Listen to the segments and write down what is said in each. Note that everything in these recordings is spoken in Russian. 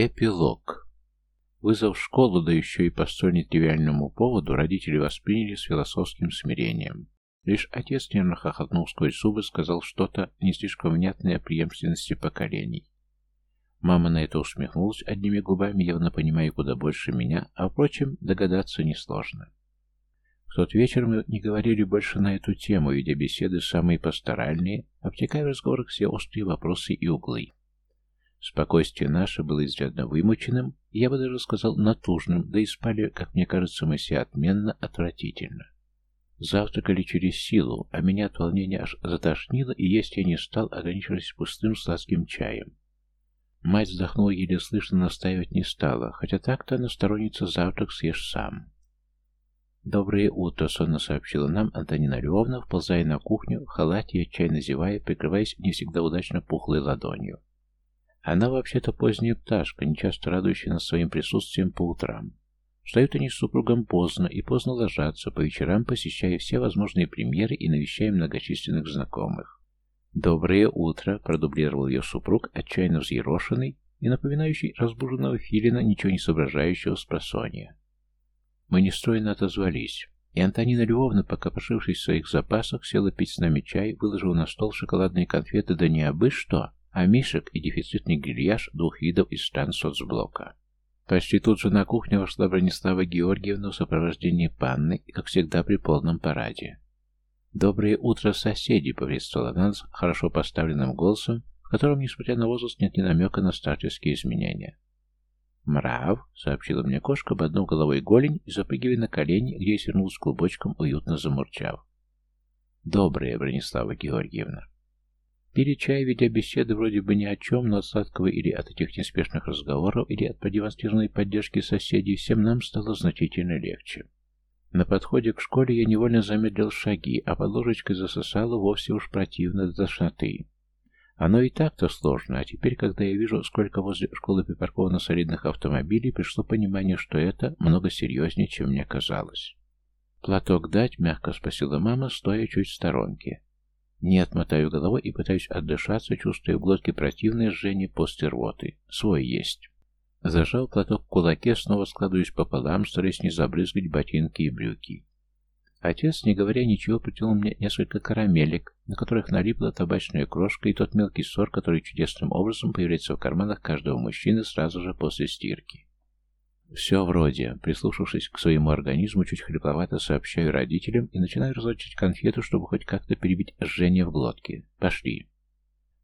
Эпилог. Вызов в школу, да еще и по столь нетривиальному поводу, родители восприняли с философским смирением. Лишь отец нервно хохотнул сквозь зубы, сказал что-то не слишком внятное о преемственности поколений. Мама на это усмехнулась одними губами, явно понимая куда больше меня, а, впрочем, догадаться несложно. В тот вечер мы не говорили больше на эту тему, ведя беседы самые пасторальные, обтекая в разговорах все острые вопросы и углы. Спокойствие наше было изрядно вымученным, я бы даже сказал натужным, да и спали, как мне кажется, мы все отменно, отвратительно. Завтракали через силу, а меня от волнения аж затошнило, и есть я не стал, ограничившись пустым сладким чаем. Мать вздохнула еле слышно, настаивать не стала, хотя так-то она сторонница завтрак съешь сам. «Доброе утро», — сонно сообщила нам Антонина Львовна, вползая на кухню, халате и отчаянно зевая, прикрываясь не всегда удачно пухлой ладонью. Она вообще-то поздняя пташка, нечасто радующая нас своим присутствием по утрам. Встают они с супругом поздно и поздно ложатся, по вечерам посещая все возможные премьеры и навещая многочисленных знакомых. «Доброе утро», — продублировал ее супруг, отчаянно взъерошенный и напоминающий разбуженного филина, ничего не соображающего с просонья. Мы нестройно отозвались, и Антонина Львовна, пока пошившись в своих запасах, села пить с нами чай, выложила на стол шоколадные конфеты, да не абы что, мишек и дефицитный гильяж двух видов из стран соцблока. Почти тут же на кухню вошла Бронислава Георгиевна в сопровождении панны как всегда, при полном параде. «Доброе утро, соседи!» — приветствовала нас хорошо поставленным голосом, в котором, несмотря на возраст, нет ни намека на старческие изменения. «Мрав!» — сообщила мне кошка, ободнув головой голень и запрыгивая на колени, где я свернулась клубочком, уютно замурчав. «Доброе, Бронислава Георгиевна!» Пили чай, ведя беседы вроде бы ни о чем, но от сладкого или от этих неспешных разговоров, или от продемонстрированной поддержки соседей, всем нам стало значительно легче. На подходе к школе я невольно замедлил шаги, а под ложечкой засосало вовсе уж противно до тошноты. Оно и так-то сложно, а теперь, когда я вижу, сколько возле школы припарковано солидных автомобилей, пришло понимание, что это много серьезнее, чем мне казалось. «Платок дать?» — мягко спросила мама, стоя чуть в сторонке. Нет, мотаю головой и пытаюсь отдышаться, чувствуя в глотке противное жжение после рвоты. Свой есть. Зажал платок в кулаке, снова складываюсь пополам, стараясь не забрызгать ботинки и брюки. Отец, не говоря ничего, протянул мне несколько карамелек, на которых налипла табачная крошка и тот мелкий сор, который чудесным образом появляется в карманах каждого мужчины сразу же после стирки. Все вроде. Прислушавшись к своему организму, чуть хрипловато сообщаю родителям и начинаю разлочить конфету, чтобы хоть как-то перебить жжение в глотке. Пошли.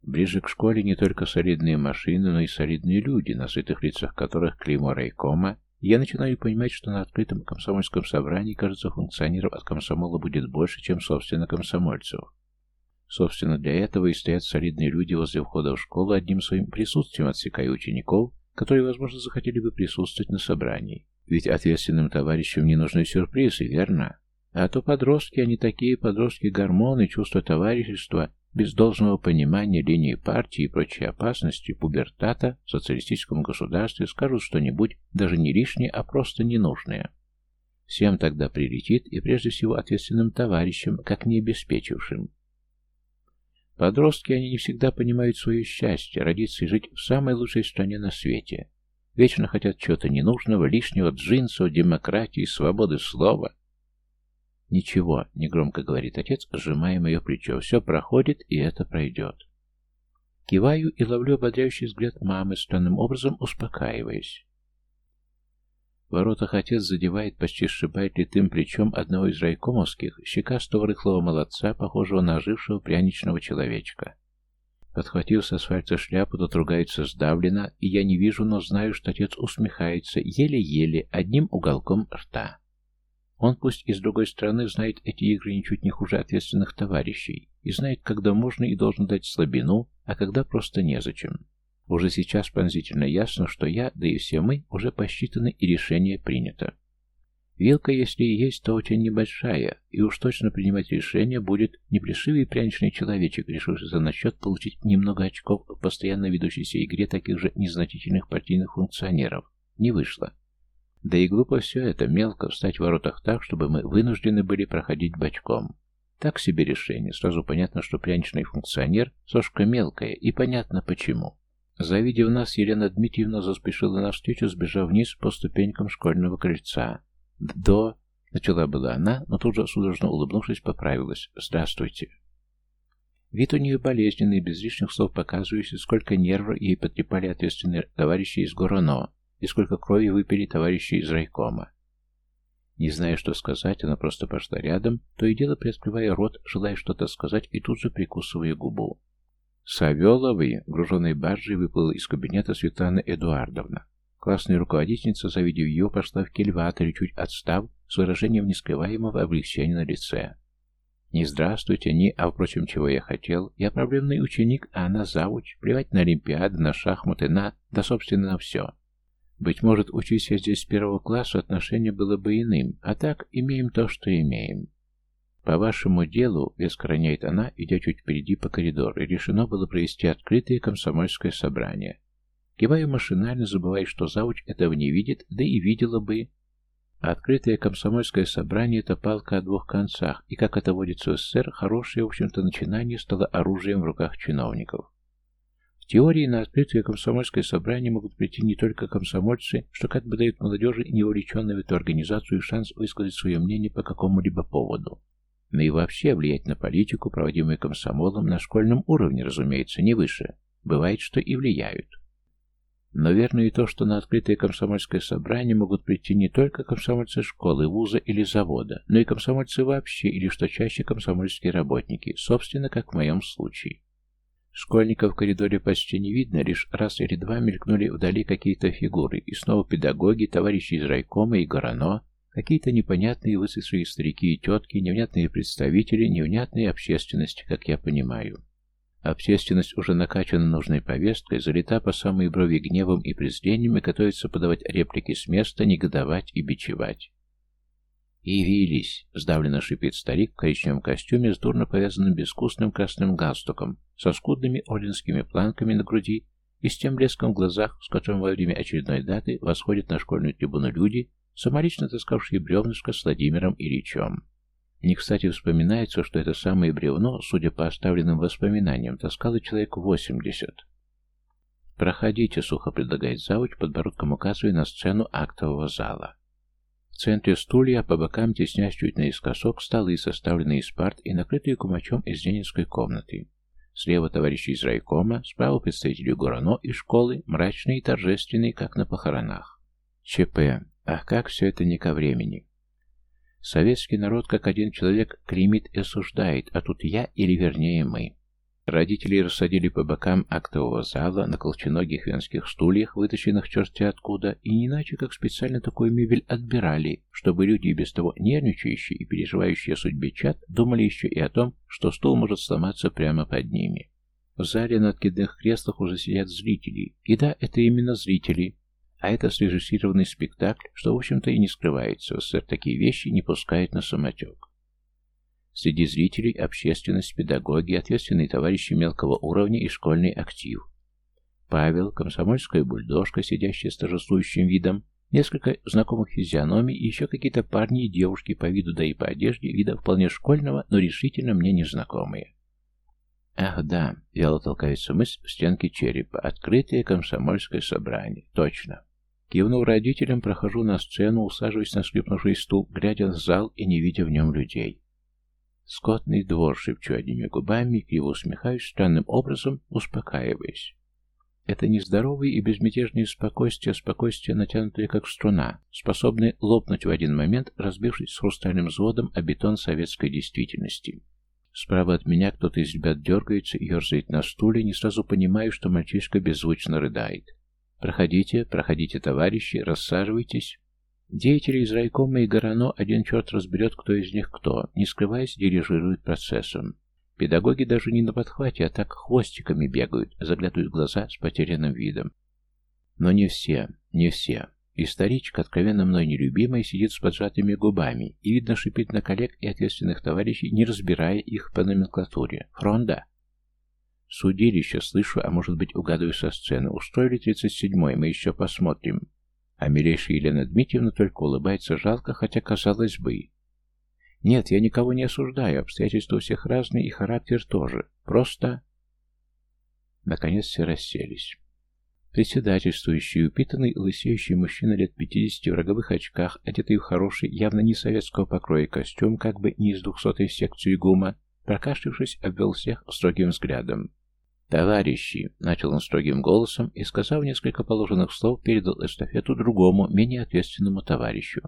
Ближе к школе не только солидные машины, но и солидные люди, на сытых лицах которых клеймо райкома, я начинаю понимать, что на открытом комсомольском собрании, кажется, функционеров от комсомола будет больше, чем, собственно, комсомольцев. Собственно, для этого и стоят солидные люди возле входа в школу, одним своим присутствием отсекая учеников, которые, возможно, захотели бы присутствовать на собрании. Ведь ответственным товарищам не нужны сюрпризы, верно? А то подростки, они такие подростки гормоны, чувства товарищества, без должного понимания линии партии и прочей опасности пубертата в социалистическом государстве скажут что-нибудь даже не лишнее, а просто ненужное. Всем тогда прилетит, и прежде всего ответственным товарищам, как не обеспечившим. Подростки, они не всегда понимают свое счастье, родиться и жить в самой лучшей стране на свете. Вечно хотят чего-то ненужного, лишнего, джинсов, демократии, свободы слова. «Ничего», — негромко говорит отец, сжимая мое плечо. «Все проходит, и это пройдет». Киваю и ловлю ободряющий взгляд мамы, странным образом успокаиваясь. В воротах отец задевает, почти сшибает литым плечом одного из райкомовских, щекастого рыхлого молодца, похожего на ожившего пряничного человечка. Подхватив с асфальта шляпу, тот ругается сдавленно, и я не вижу, но знаю, что отец усмехается, еле-еле, одним уголком рта. Он пусть и с другой стороны знает эти игры ничуть не хуже ответственных товарищей, и знает, когда можно и должен дать слабину, а когда просто незачем. Уже сейчас пронзительно ясно, что я, да и все мы, уже посчитаны и решение принято. Вилка, если и есть, то очень небольшая, и уж точно принимать решение будет не плешивый пряничный человечек, решившийся на счет получить немного очков в постоянно ведущейся игре таких же незначительных партийных функционеров. Не вышло. Да и глупо все это, мелко встать в воротах так, чтобы мы вынуждены были проходить бочком. Так себе решение, сразу понятно, что пряничный функционер – сошка мелкая, и понятно почему. Завидев нас, Елена Дмитриевна заспешила навстречу, сбежав вниз по ступенькам школьного крыльца. «До...» — начала была она, но тут же, судорожно улыбнувшись, поправилась. «Здравствуйте». Вид у нее болезненный, без лишних слов показывающий, сколько нервов ей потрепали ответственные товарищи из Гороно и сколько крови выпили товарищи из райкома. Не зная, что сказать, она просто пошла рядом, то и дело приоткрывая рот, желая что-то сказать и тут же прикусывая губу. Савеловой, груженной баржей, выплыла из кабинета Светлана Эдуардовна. Классная руководительница, завидев ее, пошла в кельваторе, чуть отстав, с выражением нескрываемого облегчения на лице. Не здравствуйте, ни, а впрочем, чего я хотел. Я проблемный ученик, а она завуч. Плевать на олимпиады, на шахматы, на... да, собственно, на все. Быть может, учись я здесь с первого класса, отношение было бы иным, а так имеем то, что имеем. По вашему делу, веско роняет она, идя чуть впереди по коридору, и решено было провести открытое комсомольское собрание. Киваю машинально, забывая, что завуч этого не видит, да и видела бы, открытое комсомольское собрание – это палка о двух концах, и, как это водится в СССР, хорошее, в общем-то, начинание стало оружием в руках чиновников. В теории на открытое комсомольское собрание могут прийти не только комсомольцы, что как бы дает молодежи, не увлеченной в эту организацию, шанс высказать свое мнение по какому-либо поводу. Но и вообще влиять на политику, проводимую комсомолом, на школьном уровне, разумеется, не выше. Бывает, что и влияют. Но верно и то, что на открытое комсомольское собрание могут прийти не только комсомольцы школы, вуза или завода, но и комсомольцы вообще, или что чаще комсомольские работники, собственно, как в моем случае. Школьников в коридоре почти не видно, лишь раз или два мелькнули вдали какие-то фигуры, и снова педагоги, товарищи из райкома и Горано, какие-то непонятные высохшие старики и тетки, невнятные представители, невнятные общественности, как я понимаю. Общественность уже накачана нужной повесткой, залита по самой брови гневом и презрением и готовится подавать реплики с места, негодовать и бичевать. «Явились!» — сдавленно шипит старик в коричневом костюме с дурно повязанным безвкусным красным галстуком, со скудными орденскими планками на груди и с тем блеском в глазах, с которым во время очередной даты восходят на школьную трибуну люди, самолично таскавшие бревнышко с Владимиром Ильичем. Не кстати вспоминается, что это самое бревно, судя по оставленным воспоминаниям, таскало человек восемьдесят. «Проходите», — сухо предлагает завуч, подбородком указывая на сцену актового зала. В центре стулья, по бокам теснясь чуть наискосок, столы, составленные из парт и накрытые кумачом из ленинской комнаты. Слева товарищи из райкома, справа представители Гурано и школы, мрачные и торжественные, как на похоронах. ЧП. Ах, как все это не ко времени. Советский народ как один человек клеймит и осуждает, а тут я, или вернее мы. Родители рассадили по бокам актового зала на колченогих венских стульях, вытащенных черти откуда, и не иначе, как специально такую мебель отбирали, чтобы люди, без того нервничающие и переживающие о судьбе чат, думали еще и о том, что стул может сломаться прямо под ними. В зале на откидных креслах уже сидят зрители. И да, это именно зрители, а это срежиссированный спектакль, что, в общем-то, и не скрывается. В СССР такие вещи не пускают на самотек. Среди зрителей общественность, педагоги, ответственные товарищи мелкого уровня и школьный актив. Павел, комсомольская бульдожка, сидящая с торжествующим видом, несколько знакомых физиономий и еще какие-то парни и девушки по виду, да и по одежде, вида вполне школьного, но решительно мне незнакомые. Ах да, вяло толкается мысль в стенке черепа. Открытое комсомольское собрание. Точно. Кивнув родителям, прохожу на сцену, усаживаясь на скрипнувший стул, глядя на зал и не видя в нем людей. Скотный двор, шепчу одними губами, криво усмехаюсь, странным образом успокаиваясь. Это нездоровое и безмятежное спокойствие, спокойствие, натянутое как струна, способное лопнуть в один момент, разбившись с хрустальным взводом о бетон советской действительности. Справа от меня кто-то из ребят дергается и ерзает на стуле, не сразу понимаю, что мальчишка беззвучно рыдает. «Проходите, проходите, товарищи, рассаживайтесь». Деятели из райкома и Горано один черт разберет, кто из них кто, не скрываясь, дирижирует процессом. Педагоги даже не на подхвате, а так хвостиками бегают, заглядывают в глаза с потерянным видом. Но не все, не все. И старичка, откровенно мной нелюбимая, сидит с поджатыми губами и, видно, шипит на коллег и ответственных товарищей, не разбирая их по номенклатуре. Фронда. Судилище, слышу, а может быть угадываю со сцены. Устроили 37-й, мы еще посмотрим. А милейшая Елена Дмитриевна только улыбается жалко, хотя казалось бы. Нет, я никого не осуждаю, обстоятельства у всех разные и характер тоже. Просто... Наконец все расселись. Председательствующий, упитанный, лысеющий мужчина лет 50 в роговых очках, одетый в хороший, явно не советского покроя костюм, как бы не из двухсотой секции ГУМа, прокашлявшись, обвел всех строгим взглядом. «Товарищи!» — начал он строгим голосом и, сказав несколько положенных слов, передал эстафету другому, менее ответственному товарищу.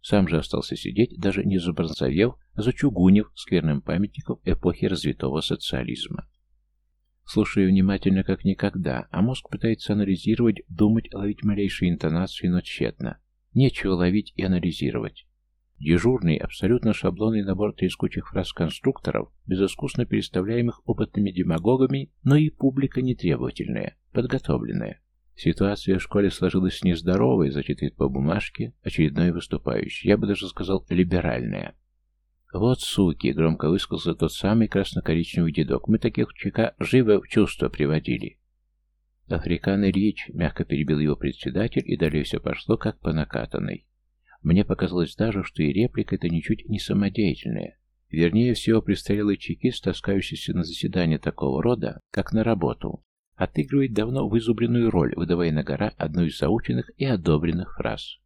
Сам же остался сидеть, даже не забронзовев, а зачугунив скверным памятником эпохи развитого социализма. Слушаю внимательно, как никогда, а мозг пытается анализировать, думать, ловить малейшие интонации, но тщетно. Нечего ловить и анализировать. Дежурный, абсолютно шаблонный набор трескучих фраз конструкторов, безыскусно переставляемых опытными демагогами, но и публика нетребовательная, подготовленная. Ситуация в школе сложилась нездоровой, зачитывает по бумажке очередной выступающий, я бы даже сказал либеральная. «Вот суки!» — громко высказался тот самый красно-коричневый дедок. «Мы таких ЧК живо в чувство приводили». «Африкан речь», — мягко перебил его председатель, и далее все пошло как по накатанной. Мне показалось даже, что и реплика это ничуть не самодеятельная. Вернее всего, престарелый чекист, таскающийся на заседание такого рода, как на работу, отыгрывает давно вызубренную роль, выдавая на гора одну из заученных и одобренных фраз.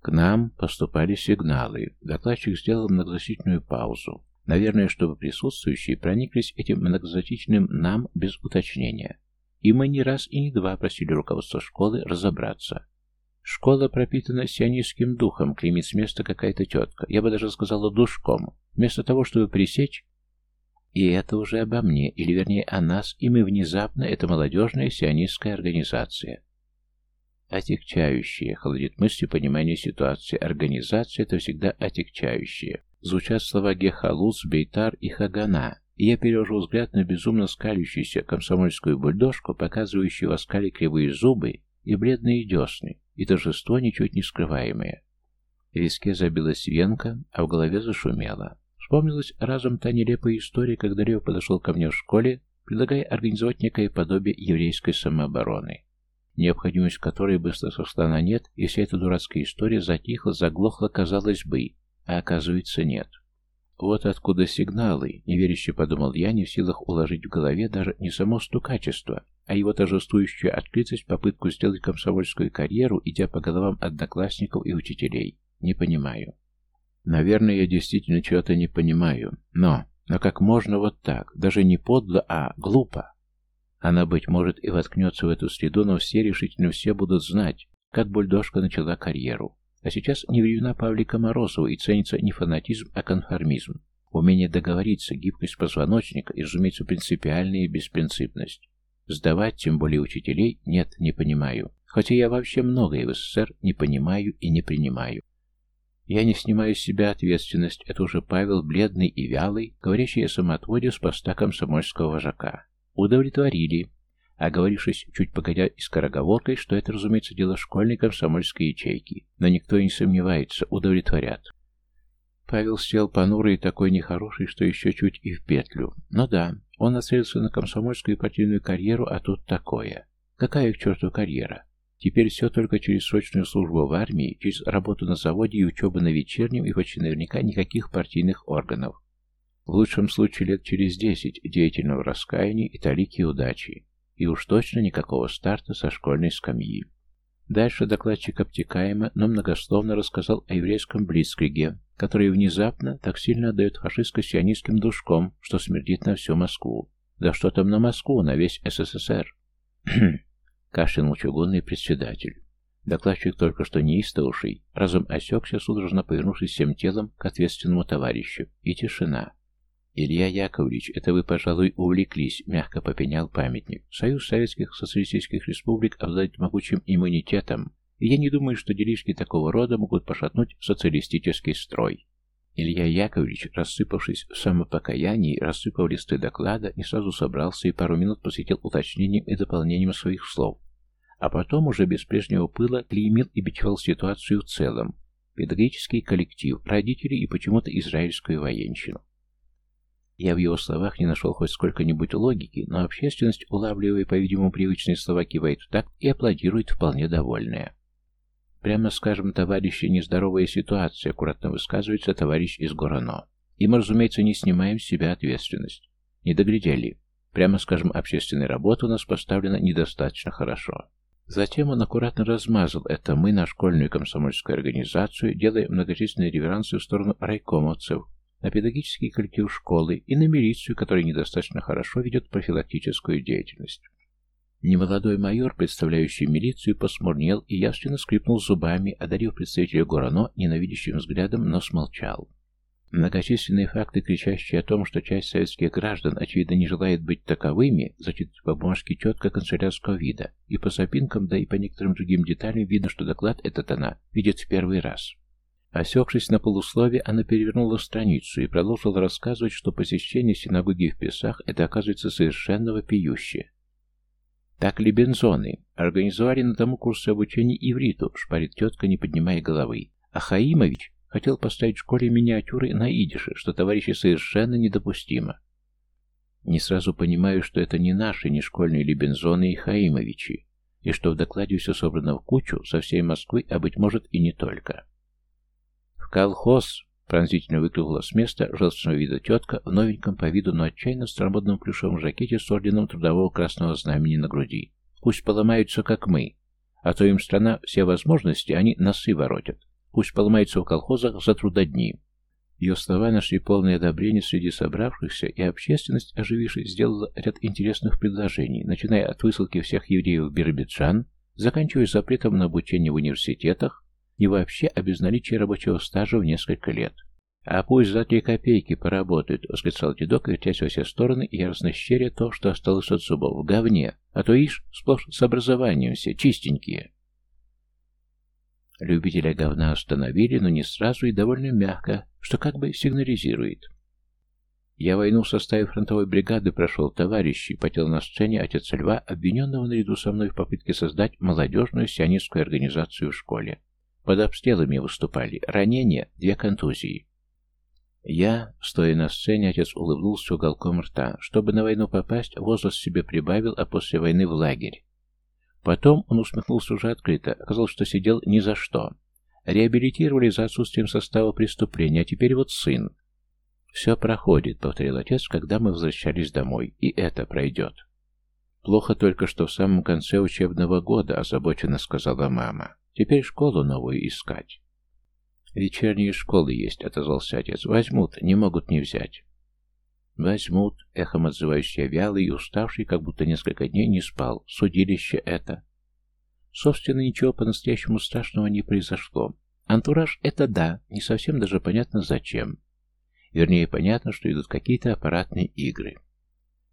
К нам поступали сигналы. Докладчик сделал многозначительную паузу. Наверное, чтобы присутствующие прониклись этим многозначительным «нам» без уточнения. И мы не раз и не два просили руководство школы разобраться. Школа пропитана сионистским духом, клеймит с места какая-то тетка. Я бы даже сказала душком. Вместо того, чтобы пресечь... И это уже обо мне, или вернее о нас, и мы внезапно, это молодежная сионистская организация. Отягчающие, холодит мыслью понимание ситуации. Организация — это всегда отягчающие. Звучат слова Гехалуц, Бейтар и Хагана, и я перевожу взгляд на безумно скалящуюся комсомольскую бульдожку, показывающую в оскале кривые зубы и бледные десны, и торжество ничуть не скрываемое. В виске забилась венка, а в голове зашумело. Вспомнилась разом та нелепая история, когда Лев подошел ко мне в школе, предлагая организовать некое подобие еврейской самообороны необходимость которой быстро сошла на нет, и вся эта дурацкая история затихла, заглохла, казалось бы, а оказывается нет. Вот откуда сигналы, неверяще подумал я, не в силах уложить в голове даже не само стукачество, а его торжествующую открытость, попытку сделать комсомольскую карьеру, идя по головам одноклассников и учителей. Не понимаю. Наверное, я действительно чего-то не понимаю, но... Но как можно вот так, даже не подло, а глупо? Она, быть может, и воткнется в эту среду, но все решительно все будут знать, как бульдожка начала карьеру. А сейчас не времена Павлика Морозова и ценится не фанатизм, а конформизм. Умение договориться, гибкость позвоночника и, разумеется, принципиальная беспринципность. Сдавать, тем более учителей, нет, не понимаю. Хотя я вообще многое в СССР не понимаю и не принимаю. Я не снимаю с себя ответственность, это уже Павел, бледный и вялый, говорящий о самоотводе с поста комсомольского вожака. Удовлетворили, оговорившись чуть погодя и скороговоркой, что это, разумеется, дело школьной комсомольской ячейки. Но никто не сомневается, удовлетворят. Павел сел понурый и такой нехороший, что еще чуть и в петлю. Но да, он нацелился на комсомольскую и партийную карьеру, а тут такое. Какая к черту карьера? Теперь все только через срочную службу в армии, через работу на заводе и учебу на вечернем, и почти наверняка никаких партийных органов. В лучшем случае лет через десять деятельного раскаяния и талики удачи. И уж точно никакого старта со школьной скамьи. Дальше докладчик обтекаемо, но многословно рассказал о еврейском Блицкриге, который внезапно так сильно отдает фашистско-сионистским душком, что смердит на всю Москву. Да что там на Москву, на весь СССР. Кашлянул чугунный председатель. Докладчик только что неистовший, разом осекся, судорожно повернувшись всем телом к ответственному товарищу, и тишина. «Илья Яковлевич, это вы, пожалуй, увлеклись», — мягко попенял памятник. «Союз Советских Социалистических Республик обладает могучим иммунитетом, и я не думаю, что делишки такого рода могут пошатнуть социалистический строй». Илья Яковлевич, рассыпавшись в самопокаянии, рассыпав листы доклада, не сразу собрался и пару минут посвятил уточнением и дополнением своих слов. А потом уже без прежнего пыла клеймил и бичевал ситуацию в целом, педагогический коллектив, родителей и почему-то израильскую военщину. Я в его словах не нашел хоть сколько-нибудь логики, но общественность, улавливая, по-видимому, привычные слова, кивает в такт и аплодирует вполне довольная. Прямо скажем, товарищи, нездоровая ситуация, аккуратно высказывается товарищ из Горано. И мы, разумеется, не снимаем с себя ответственность. Не доглядели. Прямо скажем, общественная работа у нас поставлена недостаточно хорошо. Затем он аккуратно размазал это «мы» на школьную комсомольскую организацию, делая многочисленные реверансы в сторону райкомовцев, на педагогический коллектив школы и на милицию, которая недостаточно хорошо ведет профилактическую деятельность. Немолодой майор, представляющий милицию, посмурнел и явственно скрипнул зубами, одарив представителя Горано ненавидящим взглядом, но смолчал. Многочисленные факты, кричащие о том, что часть советских граждан, очевидно, не желает быть таковыми, зачитывают по бумажке четко канцелярского вида, и по запинкам, да и по некоторым другим деталям видно, что доклад этот она видит в первый раз. Осекшись на полуслове, она перевернула страницу и продолжила рассказывать, что посещение синагоги в Песах – это, оказывается, совершенно вопиюще. Так ли бензоны организовали на тому курсе обучения ивриту, шпарит тетка, не поднимая головы. А Хаимович Хотел поставить в школе миниатюры на идише, что, товарищи, совершенно недопустимо. Не сразу понимаю, что это не наши, не школьные Лебензоны и Хаимовичи, и что в докладе все собрано в кучу со всей Москвы, а, быть может, и не только. «В колхоз!» — пронзительно выкрикнула с места желтого вида тетка в новеньком по виду, но отчаянно старомодном плюшевом жакете с орденом Трудового Красного Знамени на груди. «Пусть поломаются, как мы, а то им страна все возможности, они носы воротят. Пусть поломается в колхозах за трудодни. Ее слова нашли полное одобрение среди собравшихся, и общественность, оживившись, сделала ряд интересных предложений, начиная от высылки всех евреев в Биробиджан, заканчивая запретом на обучение в университетах и вообще о безналичии рабочего стажа в несколько лет. «А пусть за три копейки поработают», — восклицал дедок, вертясь во все стороны и яростно щеря то, что осталось от зубов, в говне, а то ишь, сплошь с образованием все, чистенькие. Любителя говна остановили, но не сразу и довольно мягко, что как бы сигнализирует. Я войну в составе фронтовой бригады прошел, товарищи, потел на сцене отец Льва, обвиненного наряду со мной в попытке создать молодежную сионистскую организацию в школе. Под обстрелами выступали, ранения, две контузии. Я, стоя на сцене, отец улыбнулся уголком рта. Чтобы на войну попасть, возраст себе прибавил, а после войны в лагерь. Потом он усмехнулся уже открыто. Оказалось, что сидел ни за что. Реабилитировали за отсутствием состава преступления, а теперь вот сын. «Все проходит», — повторил отец, когда мы возвращались домой. «И это пройдет». «Плохо только, что в самом конце учебного года», — озабоченно сказала мама. «Теперь школу новую искать». «Вечерние школы есть», — отозвался отец. «Возьмут, не могут не взять». Возьмут, эхом отзываюсь я вялый и уставший, как будто несколько дней не спал. Судилище это. Собственно, ничего по-настоящему страшного не произошло. Антураж — это да, не совсем даже понятно зачем. Вернее, понятно, что идут какие-то аппаратные игры.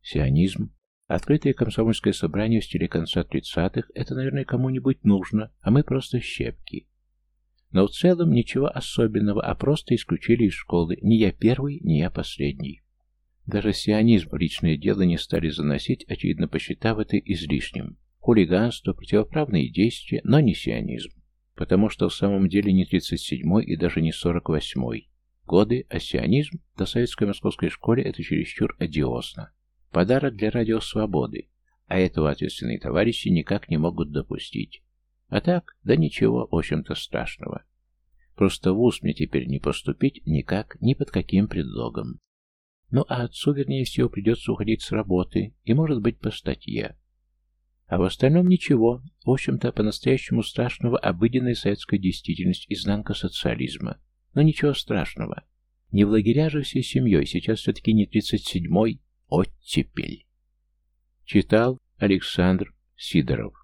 Сионизм, открытое комсомольское собрание в стиле конца 30-х — это, наверное, кому-нибудь нужно, а мы просто щепки. Но в целом ничего особенного, а просто исключили из школы. Не я первый, не я последний. Даже сионизм в личное дело не стали заносить, очевидно посчитав это излишним. Хулиганство, противоправные действия, но не сионизм. Потому что в самом деле не 37-й и даже не 48-й годы, а сионизм до советской московской школе это чересчур одиозно. Подарок для радио свободы, а этого ответственные товарищи никак не могут допустить. А так, да ничего, в общем-то, страшного. Просто в ВУЗ мне теперь не поступить никак, ни под каким предлогом. Ну, а отцу, вернее всего, придется уходить с работы, и, может быть, по статье. А в остальном ничего. В общем-то, по-настоящему страшного обыденная советская действительность, изнанка социализма. Но ничего страшного. Не в лагеря же всей семьей, сейчас все-таки не 37-й, оттепель. Читал Александр Сидоров